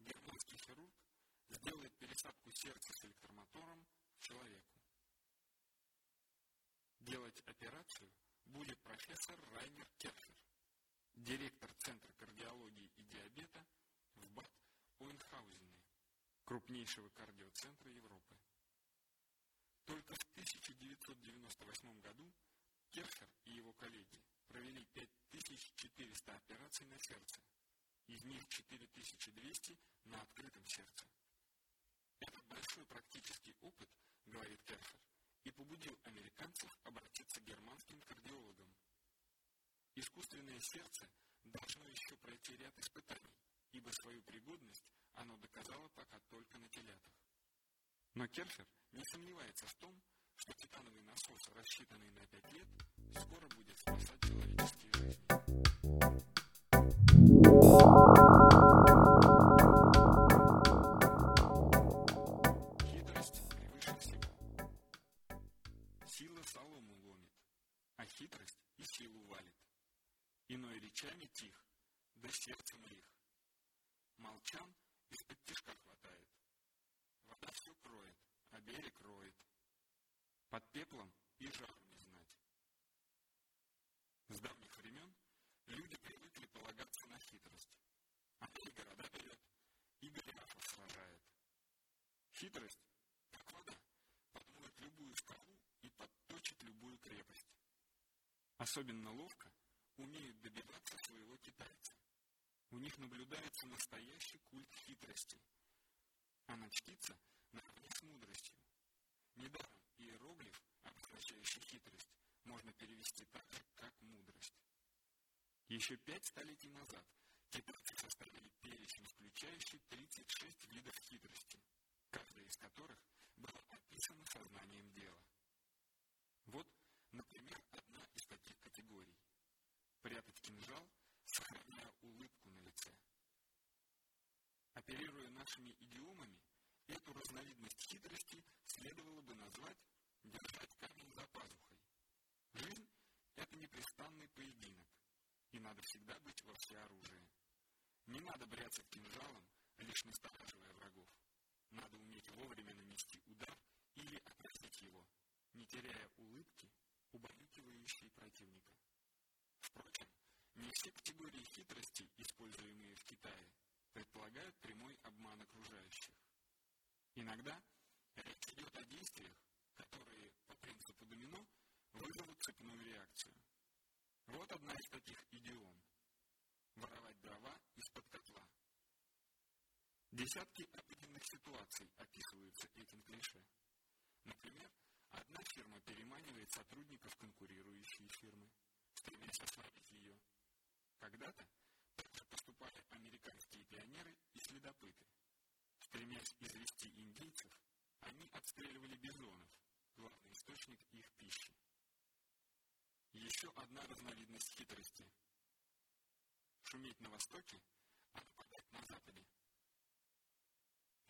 германский хирург сделает пересадку сердца с электромотором человеку. Делать операцию будет профессор Райнер Керфер, директор Центра кардиологии и диабета в Бад Ойнхаузене, крупнейшего кардиоцентра Европы. Только в 1998 году Керфер и его коллеги провели 5400 операций на сердце, из них 4200 Искусственное сердце должно еще пройти ряд испытаний, ибо свою пригодность оно доказало пока только на телятах. Но Керфер не сомневается в том, что титановый насос, рассчитанный на 5 лет, скоро будет спасать человеческие жизни. Сила солому ломит, а хитрость и силу валит. Иной речами тих, да сердцем лих. Молчан из-под тишка хватает. Вода все кроет, а берег роет. Под пеплом и жару не знать. С давних времен люди привыкли полагаться на хитрость. Она и города берет, и голиафов сражает. Хитрость, как вода, подмоет любую скалу и подточит любую крепость. Особенно ловко умеют добиваться своего китайца. У них наблюдается настоящий культ хитрости. Она чтится наравне с мудростью. Недаром иероглиф, обозначающий хитрость, можно перевести так же, как мудрость. Еще пять столетий назад китайцы составили перечень, включающий 36 видов хитрости, Оперируя нашими идиомами, эту разновидность хитрости следовало бы назвать «держать камень за пазухой». Жизнь – это непрестанный поединок, и надо всегда быть во всеоружии. Не надо бряцать кинжалом, лишь настораживая врагов. Надо уметь вовремя нанести удар или отразить его, не теряя улыбки, убаюкивающей противника. Впрочем, не все категории хитрости, используемые в Китае, предполагают прямой обман окружающих. Иногда речь идет о действиях, которые, по принципу домино, вызовут цепную реакцию. Вот одна из таких идиом. Воровать дрова из-под котла. Десятки обыденных ситуаций описываются этим клише. Например, одна фирма переманивает сотрудников конкурирующей фирмы, стремясь ослабить ее. Когда-то также поступали американские пионеры и следопыты. Стремясь извести индейцев, они отстреливали бизонов, главный источник их пищи. Еще одна разновидность хитрости. Шуметь на востоке, а нападать на западе.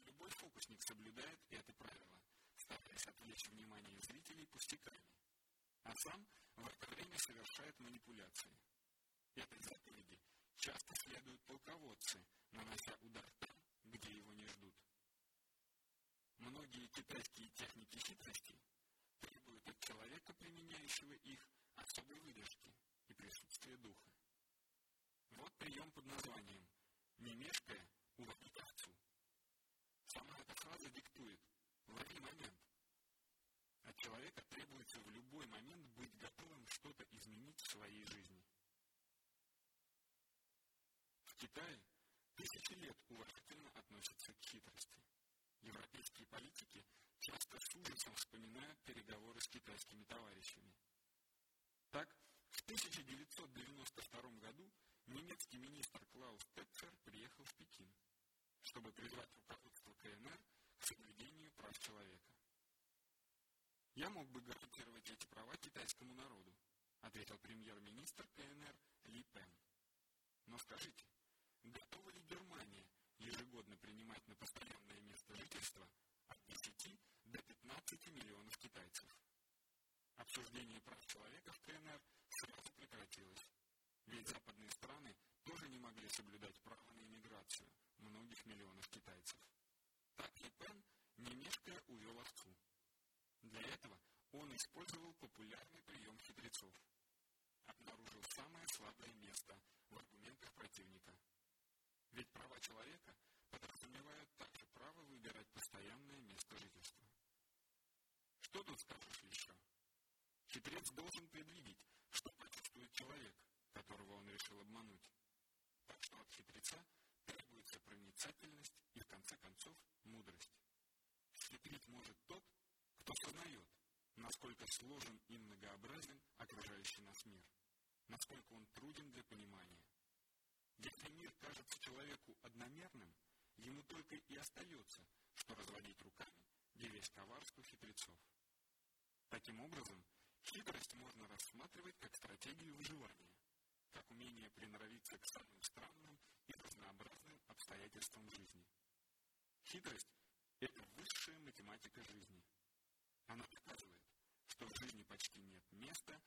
Любой фокусник соблюдает это правило, стараясь отвлечь внимание зрителей пустяками, а сам в это время совершает манипуляции. Этой заповеди часто следуют полководцы, нанося удар там, где его не ждут. Многие китайские техники хитрости требуют от человека, применяющего их, особой выдержки и присутствия духа. Вот прием под названием «Не мешкая, улови овцу». Сама эта фраза диктует «Лови момент». От человека требуется в любой момент быть готовым что-то изменить в своей жизни. В Китае тысячи лет уважительно относятся к хитрости. Европейские политики часто с ужасом вспоминают переговоры с китайскими товарищами. Так, в 1992 году немецкий министр Клаус Тетцер приехал в Пекин. чтобы призвать руководство КНР к соблюдению прав человека. «Я мог бы гарантировать эти права китайскому народу», ответил премьер-министр КНР Ли Пен. «Но скажите, готова ли Германия ежегодно принимать на постоянное место жительства от 10 до 15 миллионов китайцев?» Обсуждение прав человека в КНР сразу прекратилось, ведь западные страны тоже не могли соблюдать право на иммиграцию многих миллионов китайцев. Так Ли Пен, не мешкая, увел овцу. Для этого он использовал популярный прием хитрецов. Обнаружил самое слабое место в аргументах противника. Ведь права человека подразумевают также право выбирать постоянное место жительства. Что тут скажешь еще? Хитрец должен предвидеть, что почувствует человек, которого он решил обмануть. Так что от хитреца требуется проницательность и, в конце концов, мудрость. Хитрить может тот, кто сознает, насколько сложен и многообразен окружающий нас мир, насколько он труден для понимания. Если мир кажется человеку одномерным, ему только и остается, что разводить руками, девясь коварству хитрецов. Таким образом, хитрость можно рассматривать как стратегию выживания, как умение приноровиться к самым странным и разнообразным обстоятельствам жизни. Хитрость – это высшая математика жизни. Она показывает, что в жизни почти нет места,